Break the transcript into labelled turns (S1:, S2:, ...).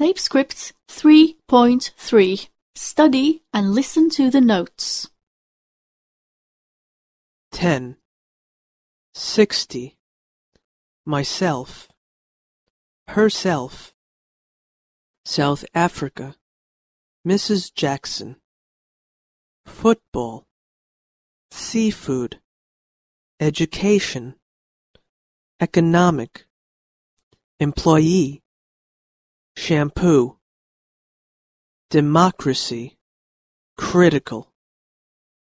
S1: Tape script 3.3 Study and listen to the notes.
S2: 10 60 myself. Herself. South Africa. Mrs. Jackson. Football. Seafood. Education. Economic. Employee shampoo. Democracy. Critical